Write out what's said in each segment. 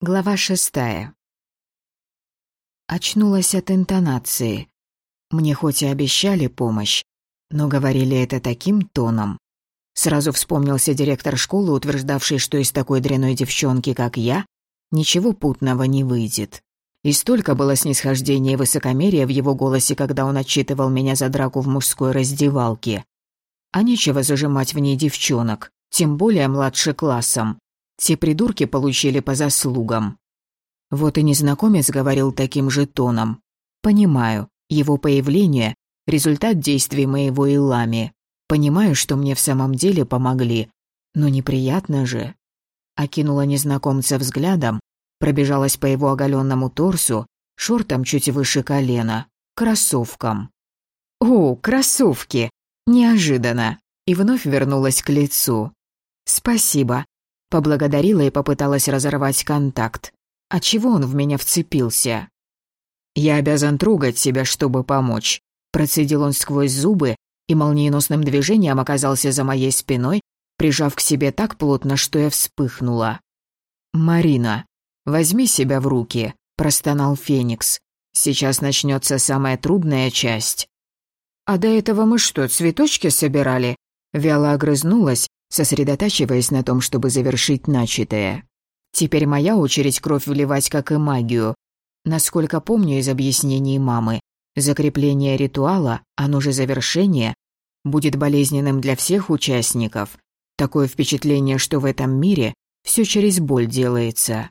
Глава шестая. Очнулась от интонации. Мне хоть и обещали помощь, но говорили это таким тоном. Сразу вспомнился директор школы, утверждавший, что из такой дряной девчонки, как я, ничего путного не выйдет. И столько было снисхождения и высокомерия в его голосе, когда он отчитывал меня за драку в мужской раздевалке. А нечего зажимать в ней девчонок, тем более младше классом. Все придурки получили по заслугам. Вот и незнакомец говорил таким же тоном. Понимаю, его появление – результат действий моего Илами. Понимаю, что мне в самом деле помогли. Но неприятно же. Окинула незнакомца взглядом, пробежалась по его оголенному торсу, шортам чуть выше колена, кроссовкам. «О, кроссовки! Неожиданно!» И вновь вернулась к лицу. «Спасибо. Поблагодарила и попыталась разорвать контакт. А чего он в меня вцепился? «Я обязан трогать себя, чтобы помочь», – процедил он сквозь зубы и молниеносным движением оказался за моей спиной, прижав к себе так плотно, что я вспыхнула. «Марина, возьми себя в руки», – простонал Феникс. «Сейчас начнется самая трудная часть». «А до этого мы что, цветочки собирали?» Вяло огрызнулась, сосредотачиваясь на том, чтобы завершить начатое. Теперь моя очередь кровь вливать, как и магию. Насколько помню из объяснений мамы, закрепление ритуала, оно же завершение, будет болезненным для всех участников. Такое впечатление, что в этом мире все через боль делается.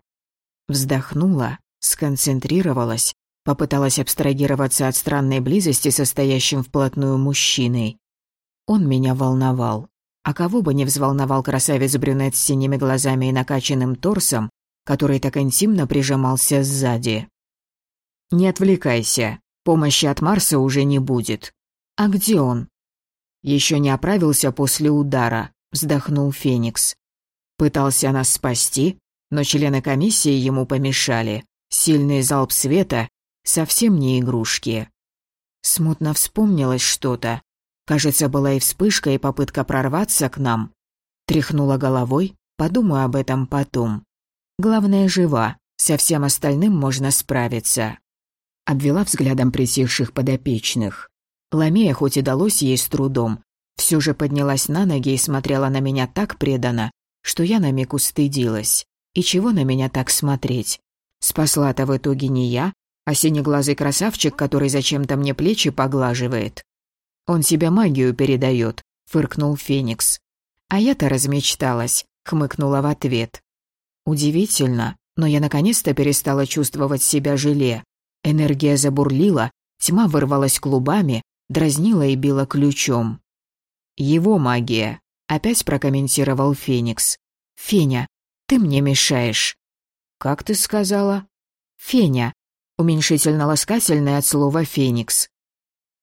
Вздохнула, сконцентрировалась, попыталась абстрагироваться от странной близости со стоящим вплотную мужчиной. Он меня волновал. А кого бы не взволновал красавец-брюнет с синими глазами и накачанным торсом, который так интимно прижимался сзади. «Не отвлекайся, помощи от Марса уже не будет. А где он?» «Еще не оправился после удара», — вздохнул Феникс. Пытался нас спасти, но члены комиссии ему помешали. Сильный залп света — совсем не игрушки. Смутно вспомнилось что-то, Кажется, была и вспышка, и попытка прорваться к нам. Тряхнула головой, подумаю об этом потом. Главное, жива, со всем остальным можно справиться. Обвела взглядом притихших подопечных. Ламея, хоть и далось ей с трудом, все же поднялась на ноги и смотрела на меня так преданно, что я на миг устыдилась. И чего на меня так смотреть? Спасла-то в итоге не я, а синеглазый красавчик, который зачем-то мне плечи поглаживает. Он себе магию передает, фыркнул Феникс. А я-то размечталась, хмыкнула в ответ. Удивительно, но я наконец-то перестала чувствовать себя желе. Энергия забурлила, тьма вырвалась клубами, дразнила и била ключом. «Его магия», — опять прокомментировал Феникс. «Феня, ты мне мешаешь». «Как ты сказала?» «Феня», уменьшительно-ласкательное от слова «феникс».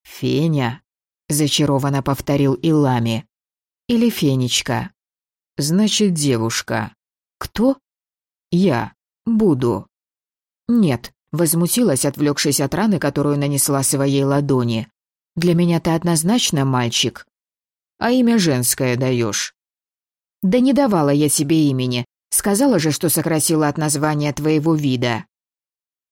«Феня», зачарованно повторил Илами. Или Фенечка. Значит, девушка. Кто? Я. Буду. Нет, возмутилась, отвлекшись от раны, которую нанесла своей ладони. Для меня ты однозначно мальчик. А имя женское даешь. Да не давала я тебе имени. Сказала же, что сократила от названия твоего вида.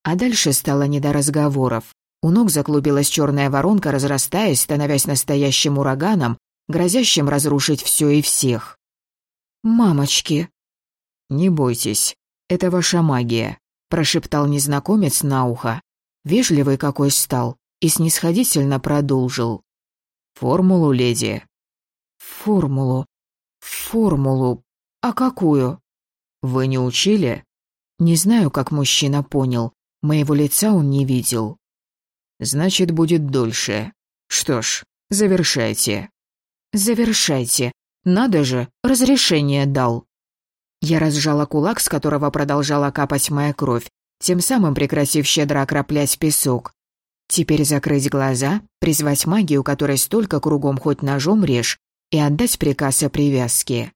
А дальше стало не до разговоров. У ног заклубилась черная воронка, разрастаясь, становясь настоящим ураганом, грозящим разрушить все и всех. «Мамочки!» «Не бойтесь, это ваша магия», – прошептал незнакомец на ухо. Вежливый какой стал и снисходительно продолжил. «Формулу, леди». «Формулу? Формулу? А какую?» «Вы не учили?» Не знаю, как мужчина понял. Моего лица он не видел. Значит, будет дольше. Что ж, завершайте. Завершайте. Надо же, разрешение дал. Я разжала кулак, с которого продолжала капать моя кровь, тем самым прекратив щедро окроплять песок. Теперь закрыть глаза, призвать магию, которой столько кругом хоть ножом режь, и отдать приказ о привязке.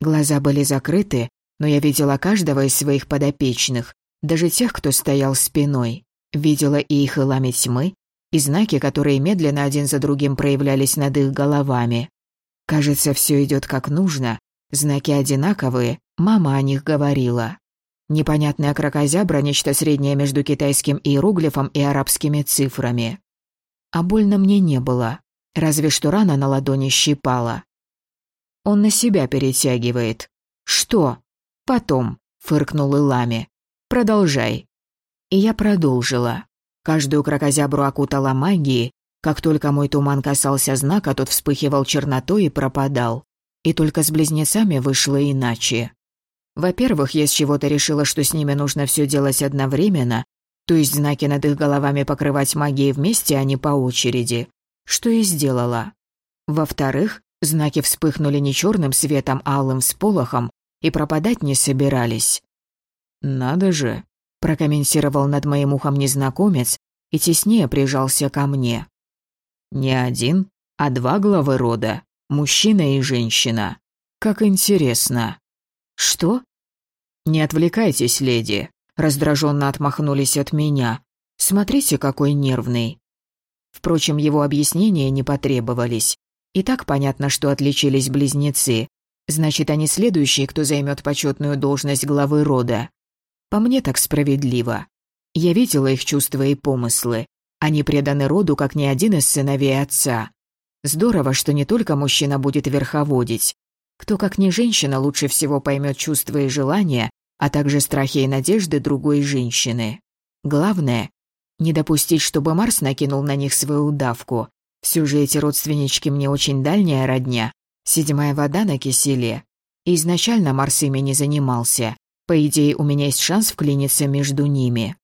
Глаза были закрыты, но я видела каждого из своих подопечных, даже тех, кто стоял спиной. Видела и их илами тьмы, и знаки, которые медленно один за другим проявлялись над их головами. Кажется, все идет как нужно, знаки одинаковые, мама о них говорила. Непонятная крокозябра – нечто среднее между китайским иероглифом и арабскими цифрами. А больно мне не было, разве что рана на ладони щипала. Он на себя перетягивает. «Что?» «Потом», — фыркнул Илами. «Продолжай». И я продолжила. Каждую крокозябру окутала магией. Как только мой туман касался знака, тот вспыхивал чернотой и пропадал. И только с близнецами вышло иначе. Во-первых, я с чего-то решила, что с ними нужно все делать одновременно, то есть знаки над их головами покрывать магией вместе, а не по очереди, что и сделала. Во-вторых, знаки вспыхнули не черным светом, а алым всполохом и пропадать не собирались. «Надо же», — прокомментировал над моим ухом незнакомец и теснее прижался ко мне. «Не один, а два главы рода, мужчина и женщина. Как интересно». «Что?» «Не отвлекайтесь, леди», — раздраженно отмахнулись от меня. «Смотрите, какой нервный». Впрочем, его объяснения не потребовались. И так понятно, что отличились близнецы. Значит, они следующие, кто займет почетную должность главы рода. По мне так справедливо. Я видела их чувства и помыслы. Они преданы роду, как ни один из сыновей отца. Здорово, что не только мужчина будет верховодить, кто, как не женщина, лучше всего поймет чувства и желания, а также страхи и надежды другой женщины. Главное — не допустить, чтобы Марс накинул на них свою удавку. Все же эти родственнички мне очень дальняя родня. Седьмая вода на киселе. Изначально Марс ими не занимался. По идее, у меня есть шанс вклиниться между ними.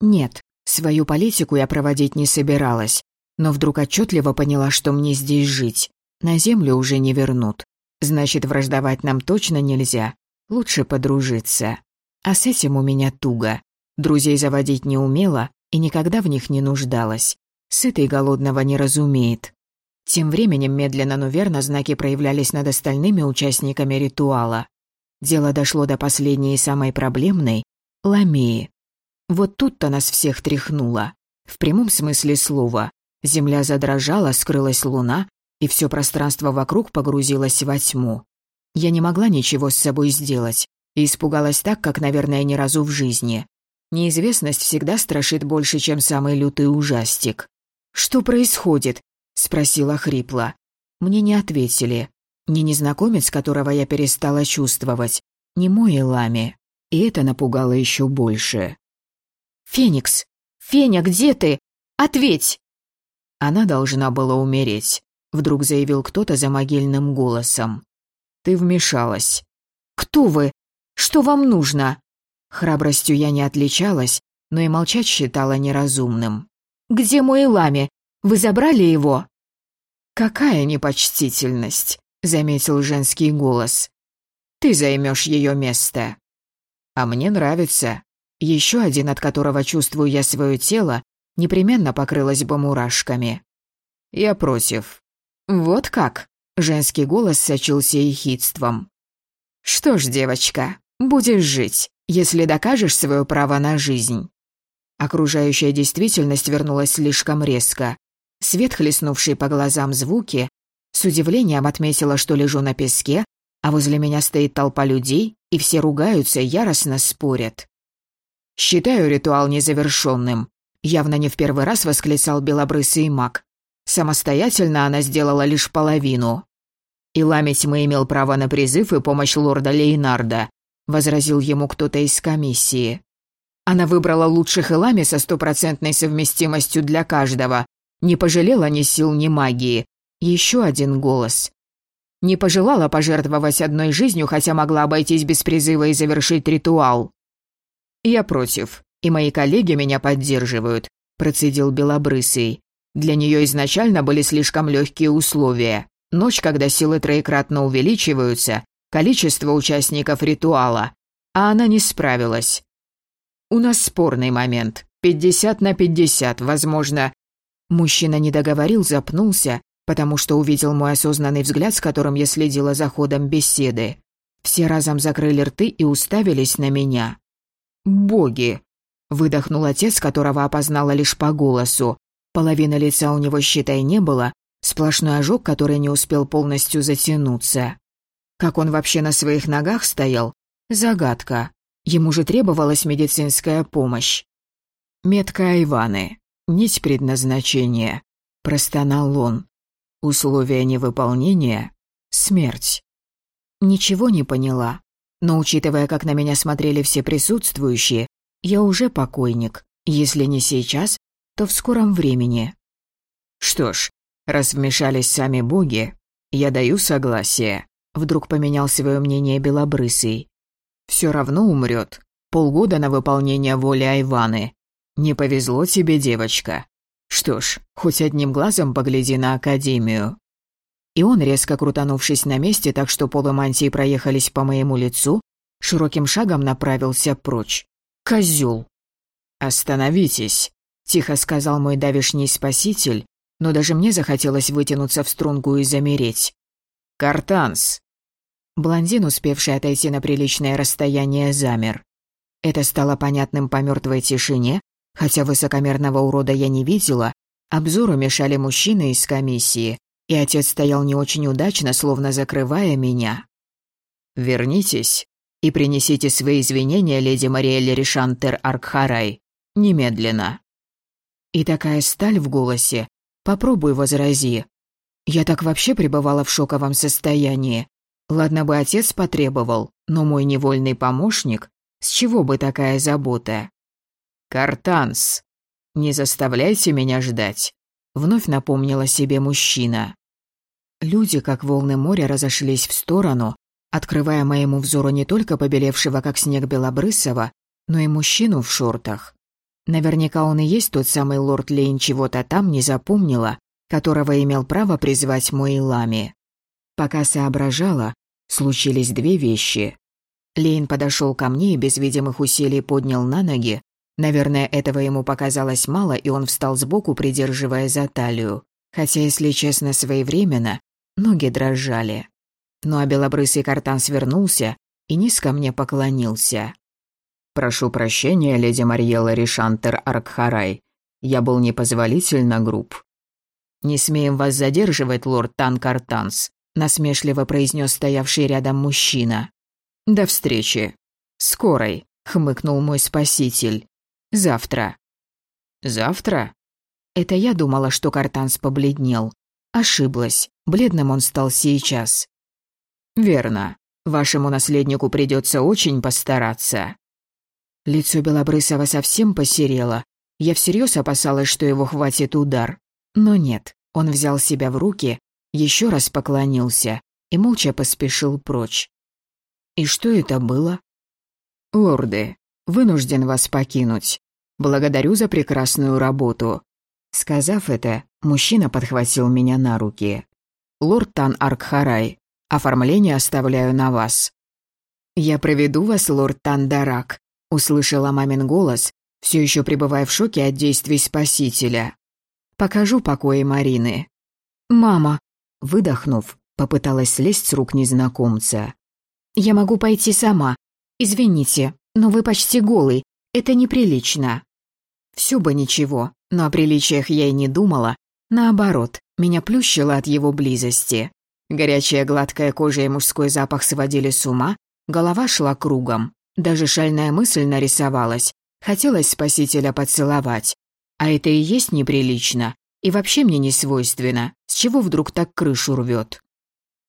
Нет, свою политику я проводить не собиралась, но вдруг отчетливо поняла, что мне здесь жить. На землю уже не вернут. Значит, враждовать нам точно нельзя. Лучше подружиться. А с этим у меня туго. Друзей заводить не умела и никогда в них не нуждалась. Сытый голодного не разумеет. Тем временем медленно, но верно знаки проявлялись над остальными участниками ритуала. Дело дошло до последней и самой проблемной — ламеи. Вот тут-то нас всех тряхнуло. В прямом смысле слова. Земля задрожала, скрылась луна, и все пространство вокруг погрузилось во тьму. Я не могла ничего с собой сделать и испугалась так, как, наверное, ни разу в жизни. Неизвестность всегда страшит больше, чем самый лютый ужастик. «Что происходит?» — спросила хрипло. Мне не ответили. Ни незнакомец, которого я перестала чувствовать, ни мой Элами. И это напугало еще больше. «Феникс! Феня, где ты? Ответь!» Она должна была умереть вдруг заявил кто-то за могильным голосом. Ты вмешалась. Кто вы? Что вам нужно? Храбростью я не отличалась, но и молчать считала неразумным. Где мой лами? Вы забрали его? Какая непочтительность, заметил женский голос. Ты займешь ее место. А мне нравится. Еще один, от которого чувствую я свое тело, непременно покрылось бы мурашками. Я против. «Вот как?» — женский голос сочился ехидством. «Что ж, девочка, будешь жить, если докажешь свое право на жизнь». Окружающая действительность вернулась слишком резко. Свет, хлестнувший по глазам звуки, с удивлением отметила, что лежу на песке, а возле меня стоит толпа людей, и все ругаются и яростно спорят. «Считаю ритуал незавершенным», — явно не в первый раз восклицал белобрысый маг. Самостоятельно она сделала лишь половину. «Илами тьмы имел право на призыв и помощь лорда Лейнарда», — возразил ему кто-то из комиссии. Она выбрала лучших Илами со стопроцентной совместимостью для каждого, не пожалела ни сил, ни магии. Еще один голос. Не пожелала пожертвовать одной жизнью, хотя могла обойтись без призыва и завершить ритуал. «Я против, и мои коллеги меня поддерживают», — процедил Белобрысый. Для нее изначально были слишком легкие условия. Ночь, когда силы троекратно увеличиваются, количество участников ритуала, а она не справилась. У нас спорный момент. 50 на 50, возможно. Мужчина не договорил, запнулся, потому что увидел мой осознанный взгляд, с которым я следила за ходом беседы. Все разом закрыли рты и уставились на меня. «Боги!» — выдохнул отец, которого опознала лишь по голосу. Половины лица у него, считай, не было, сплошной ожог, который не успел полностью затянуться. Как он вообще на своих ногах стоял? Загадка. Ему же требовалась медицинская помощь. «Метка Иваны. Нить предназначения», — простонал он. «Условия невыполнения — смерть». Ничего не поняла, но учитывая, как на меня смотрели все присутствующие, я уже покойник. Если не сейчас, то в скором времени. Что ж, раз вмешались сами боги, я даю согласие. Вдруг поменял свое мнение Белобрысый. Все равно умрет. Полгода на выполнение воли Айваны. Не повезло тебе, девочка. Что ж, хоть одним глазом погляди на Академию. И он, резко крутанувшись на месте, так что полы мантии проехались по моему лицу, широким шагом направился прочь. Козёл. «Остановитесь», — тихо сказал мой давишний спаситель, но даже мне захотелось вытянуться в струнку и замереть. «Картанс!» Блондин, успевший отойти на приличное расстояние, замер. Это стало понятным по мертвой тишине, хотя высокомерного урода я не видела, обзору мешали мужчины из комиссии, и отец стоял не очень удачно, словно закрывая меня. «Вернитесь и принесите свои извинения леди Мариэль Ришантер Аркхарай. Немедленно». И такая сталь в голосе. «Попробуй возрази». Я так вообще пребывала в шоковом состоянии. Ладно бы отец потребовал, но мой невольный помощник, с чего бы такая забота? «Картанс, не заставляйте меня ждать. Вновь напомнила себе мужчина. Люди, как волны моря, разошлись в сторону, открывая моему взору не только побелевшего, как снег Белобрысова, но и мужчину в шортах. Наверняка он и есть тот самый лорд Лейн чего-то там не запомнила, которого имел право призвать мой Лами. Пока соображала, случились две вещи. Лейн подошел ко мне и без видимых усилий поднял на ноги, Наверное, этого ему показалось мало, и он встал сбоку, придерживая за талию. Хотя, если честно, своевременно, ноги дрожали. Ну а белобрысый картан свернулся и низко мне поклонился. «Прошу прощения, леди Марьелла Ришантер Аркхарай. Я был непозволительно груб». «Не смеем вас задерживать, лорд Танкартанс», насмешливо произнес стоявший рядом мужчина. «До встречи. Скорой», — хмыкнул мой спаситель. Завтра». «Завтра?» Это я думала, что Картанс побледнел. Ошиблась. Бледным он стал сейчас. «Верно. Вашему наследнику придется очень постараться». Лицо Белобрысова совсем посерело. Я всерьез опасалась, что его хватит удар. Но нет, он взял себя в руки, еще раз поклонился и молча поспешил прочь. И что это было? «Лорды, вынужден вас покинуть. Благодарю за прекрасную работу». Сказав это, мужчина подхватил меня на руки. «Лорд Тан Аркхарай, оформление оставляю на вас». «Я проведу вас, лорд Тан Дарак», — услышала мамин голос, все еще пребывая в шоке от действий Спасителя. «Покажу покои Марины». «Мама», — выдохнув, попыталась слезть с рук незнакомца. «Я могу пойти сама. Извините, но вы почти голый, это неприлично. Все бы ничего, но о приличиях я и не думала. Наоборот, меня плющило от его близости. Горячая гладкая кожа и мужской запах сводили с ума, голова шла кругом. Даже шальная мысль нарисовалась. Хотелось спасителя поцеловать. А это и есть неприлично. И вообще мне не свойственно. С чего вдруг так крышу рвет?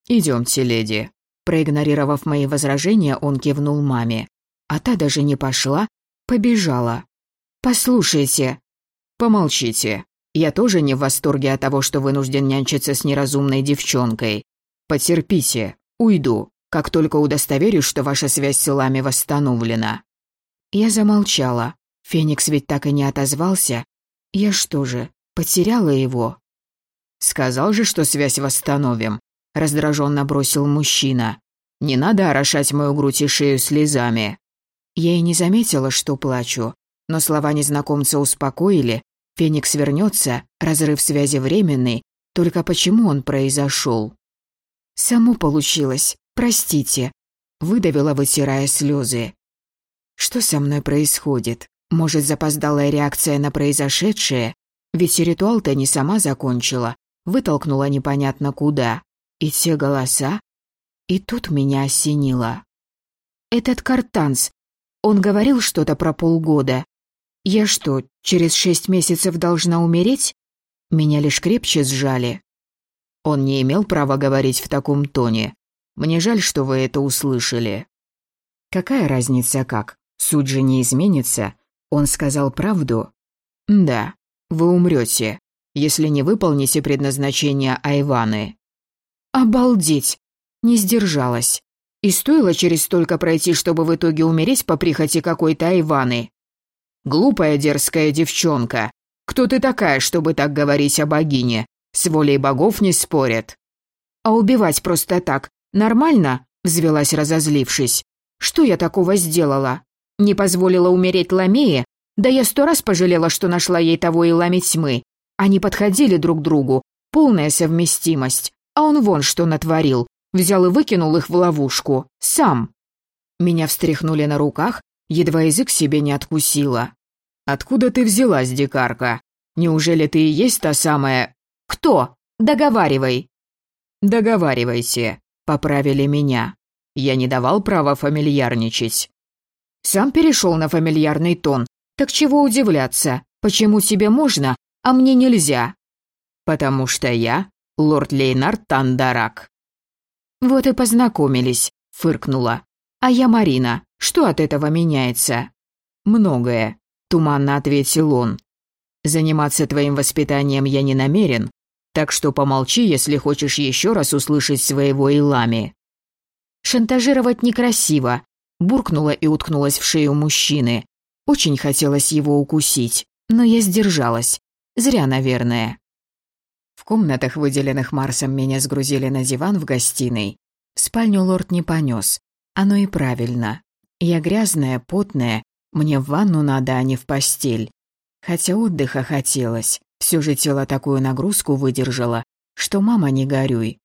«Идемте, леди». Проигнорировав мои возражения, он кивнул маме. А та даже не пошла, Побежала. «Послушайте». «Помолчите. Я тоже не в восторге от того, что вынужден нянчиться с неразумной девчонкой. Потерпите. Уйду, как только удостоверюсь, что ваша связь с Лами восстановлена». Я замолчала. Феникс ведь так и не отозвался. Я что же, потеряла его? Сказал же, что связь восстановим. Раздраженно бросил мужчина. Не надо орошать мою грудь и шею слезами. Я и не заметила, что плачу, но слова незнакомца успокоили. Феникс вернется, разрыв связи временный, только почему он произошел? Само получилось, простите, выдавила, вытирая слезы. Что со мной происходит? Может, запоздалая реакция на произошедшее? Ведь ритуал-то не сама закончила, вытолкнула непонятно куда. И те голоса? И тут меня осенило. Этот картанс, Он говорил что-то про полгода. Я что, через шесть месяцев должна умереть? Меня лишь крепче сжали. Он не имел права говорить в таком тоне. Мне жаль, что вы это услышали. Какая разница как? Суть же не изменится. Он сказал правду. Да, вы умрете, если не выполните предназначение Айваны. Обалдеть! Не сдержалась. И стоило через столько пройти, чтобы в итоге умереть по прихоти какой-то Айваны. Глупая дерзкая девчонка. Кто ты такая, чтобы так говорить о богине? С волей богов не спорят. А убивать просто так нормально? Взвелась, разозлившись. Что я такого сделала? Не позволила умереть Ламее? Да я сто раз пожалела, что нашла ей того и лами тьмы. Они подходили друг другу. Полная совместимость. А он вон что натворил. Взял и выкинул их в ловушку. Сам. Меня встряхнули на руках, едва язык себе не откусила. «Откуда ты взялась, дикарка? Неужели ты и есть та самая...» «Кто? Договаривай!» «Договаривайся», — поправили меня. Я не давал права фамильярничать. Сам перешел на фамильярный тон. Так чего удивляться? Почему тебе можно, а мне нельзя? Потому что я лорд Лейнард Тандарак. Вот и познакомились, фыркнула. А я Марина. Что от этого меняется? Многое, туманно ответил он. Заниматься твоим воспитанием я не намерен, так что помолчи, если хочешь еще раз услышать своего Илами. Шантажировать некрасиво. Буркнула и уткнулась в шею мужчины. Очень хотелось его укусить, но я сдержалась. Зря, наверное. В комнатах, выделенных Марсом, меня сгрузили на диван в гостиной. В спальню лорд не понес. Оно и правильно. Я грязная, потная, мне в ванну надо, а не в постель. Хотя отдыха хотелось. Все же тело такую нагрузку выдержало, что мама не горюй.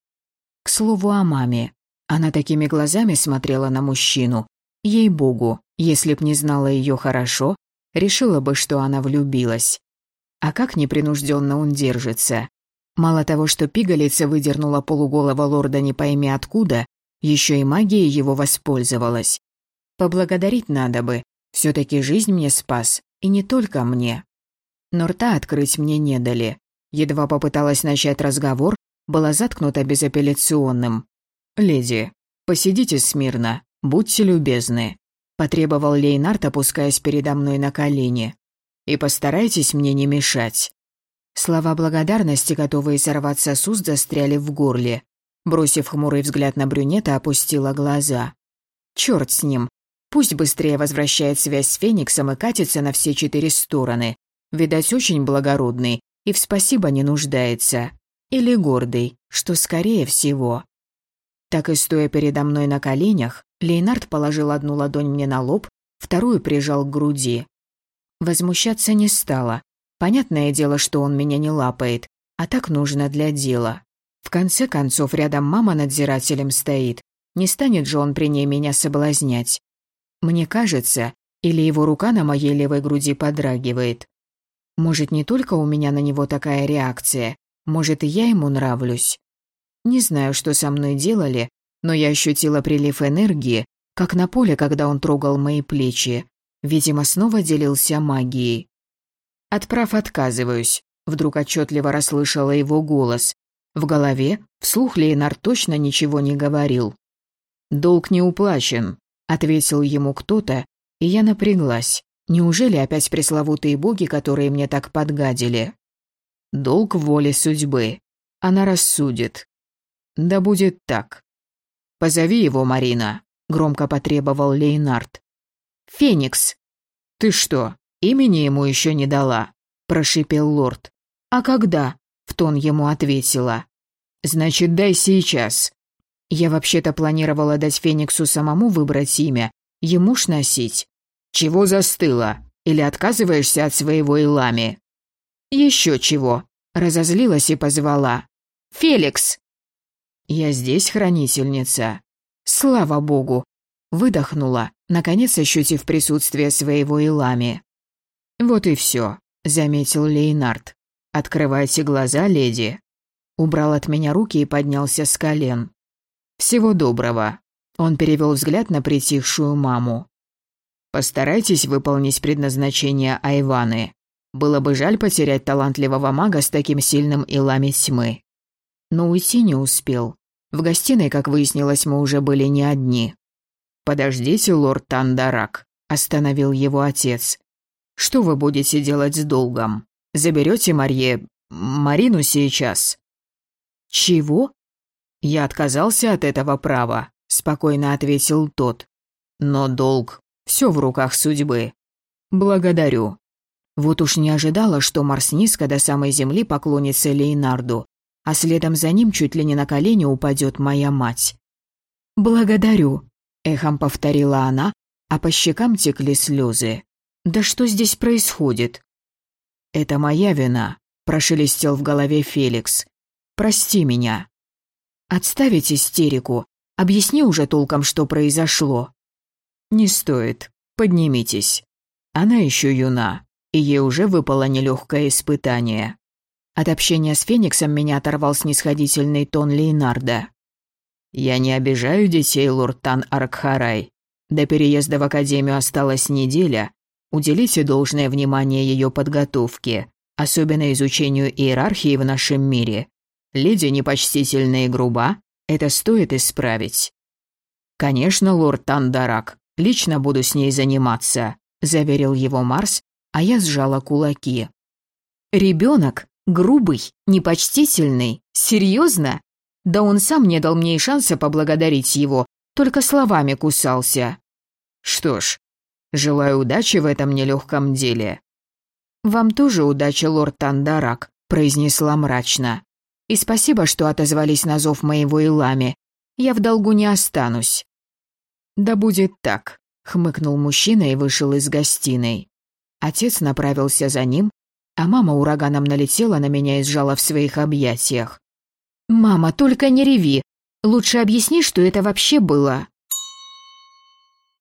К слову о маме. Она такими глазами смотрела на мужчину. Ей-богу, если б не знала ее хорошо, решила бы, что она влюбилась. А как непринужденно он держится. Мало того, что пигалица выдернула полуголого лорда не пойми откуда, еще и магией его воспользовалась. Поблагодарить надо бы, все таки жизнь мне спас, и не только мне. Но рта открыть мне не дали. Едва попыталась начать разговор, была заткнута безапелляционным. «Леди, посидите смирно, будьте любезны», — потребовал Лейнард, опускаясь передо мной на колени. «И постарайтесь мне не мешать». Слова благодарности, готовые сорваться с уст, застряли в горле. Бросив хмурый взгляд на брюнета, опустила глаза. Черт с ним. Пусть быстрее возвращает связь с Фениксом и катится на все четыре стороны. Видать, очень благородный и в спасибо не нуждается. Или гордый, что скорее всего. Так и стоя передо мной на коленях, Лейнард положил одну ладонь мне на лоб, вторую прижал к груди. Возмущаться не стало. Понятное дело, что он меня не лапает, а так нужно для дела. В конце концов, рядом мама надзирателем стоит. Не станет же он при ней меня соблазнять. Мне кажется, или его рука на моей левой груди подрагивает. Может, не только у меня на него такая реакция, может, и я ему нравлюсь. Не знаю, что со мной делали, но я ощутила прилив энергии, как на поле, когда он трогал мои плечи. Видимо, снова делился магией. «Отправ отказываюсь», — вдруг отчетливо расслышала его голос. В голове вслух Лейнар точно ничего не говорил. «Долг не уплачен», — ответил ему кто-то, и я напряглась. Неужели опять пресловутые боги, которые мне так подгадили? Долг воли судьбы. Она рассудит. Да будет так. Позови его, Марина, громко потребовал Лейнард. Феникс. Ты что, имени ему еще не дала? прошипел лорд. А когда? в тон ему ответила. Значит, дай сейчас. Я вообще-то планировала дать Фениксу самому выбрать имя, ему ж носить. Чего застыла? Или отказываешься от своего Илами? Еще чего? Разозлилась и позвала. Феликс! «Я здесь, хранительница». «Слава богу!» Выдохнула, наконец ощутив присутствие своего Илами. «Вот и все», — заметил Лейнард. «Открывайте глаза, леди». Убрал от меня руки и поднялся с колен. «Всего доброго». Он перевел взгляд на притихшую маму. Постарайтесь выполнить предназначение Айваны. Было бы жаль потерять талантливого мага с таким сильным илами тьмы. Но уйти не успел. В гостиной, как выяснилось, мы уже были не одни. «Подождите, лорд Тандарак», — остановил его отец. «Что вы будете делать с долгом? Заберете Марье... Марину сейчас?» «Чего?» «Я отказался от этого права», — спокойно ответил тот. «Но долг... Все в руках судьбы. Благодарю». Вот уж не ожидала, что Марс низко до самой земли поклонится Лейнарду, а следом за ним чуть ли не на колени упадет моя мать. «Благодарю», — эхом повторила она, а по щекам текли слезы. «Да что здесь происходит?» «Это моя вина», — прошелестел в голове Феликс. «Прости меня». «Отставить истерику. Объясни уже толком, что произошло». «Не стоит. Поднимитесь. Она еще юна, и ей уже выпало нелегкое испытание». От общения с Фениксом меня оторвал снисходительный тон Лейнарда. «Я не обижаю детей, Луртан Аркхарай. До переезда в Академию осталась неделя. Уделите должное внимание ее подготовке, особенно изучению иерархии в нашем мире. Леди непочтительна и груба, это стоит исправить». «Конечно, лорд Тандарак, лично буду с ней заниматься», – заверил его Марс, а я сжала кулаки. «Ребенок? Грубый? Непочтительный? Серьезно? Да он сам не дал мне и шанса поблагодарить его, только словами кусался. Что ж, желаю удачи в этом нелегком деле. Вам тоже удачи, лорд Тандарак, произнесла мрачно. И спасибо, что отозвались на зов моего Илами. Я в долгу не останусь. Да будет так, хмыкнул мужчина и вышел из гостиной. Отец направился за ним, а мама ураганом налетела на меня и сжала в своих объятиях. «Мама, только не реви. Лучше объясни, что это вообще было».